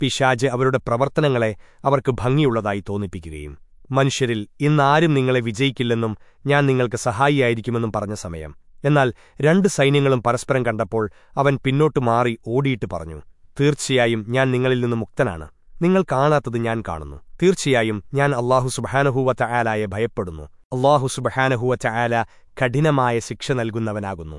പിശാജ് അവരുടെ പ്രവർത്തനങ്ങളെ അവർക്ക് ഭംഗിയുള്ളതായി തോന്നിപ്പിക്കുകയും മനുഷ്യരിൽ ഇന്നാരും നിങ്ങളെ വിജയിക്കില്ലെന്നും ഞാൻ നിങ്ങൾക്ക് സഹായിയായിരിക്കുമെന്നും പറഞ്ഞ സമയം. എന്നാൽ രണ്ട് സൈന്യങ്ങളും പരസ്പരം കണ്ടപ്പോൾ അവൻ പിന്നോട്ടു മാറി ഓടിയിട്ട് പറഞ്ഞു തീർച്ചയായും ഞാൻ നിങ്ങളിൽ നിന്ന് മുക്തനാണ്. നിങ്ങൾ കാണാത്തത് ഞാൻ കാണുന്നു. തീർച്ചയായും ഞാൻ അള്ളാഹു സുബഹാനഹൂവത്ത ആലായെ ഭയപ്പെടുന്നു. അള്ളാഹു സുബഹാനഹൂവത്ത ആല കഠിനമായ ശിക്ഷ നൽകുന്നവനാകുന്നു.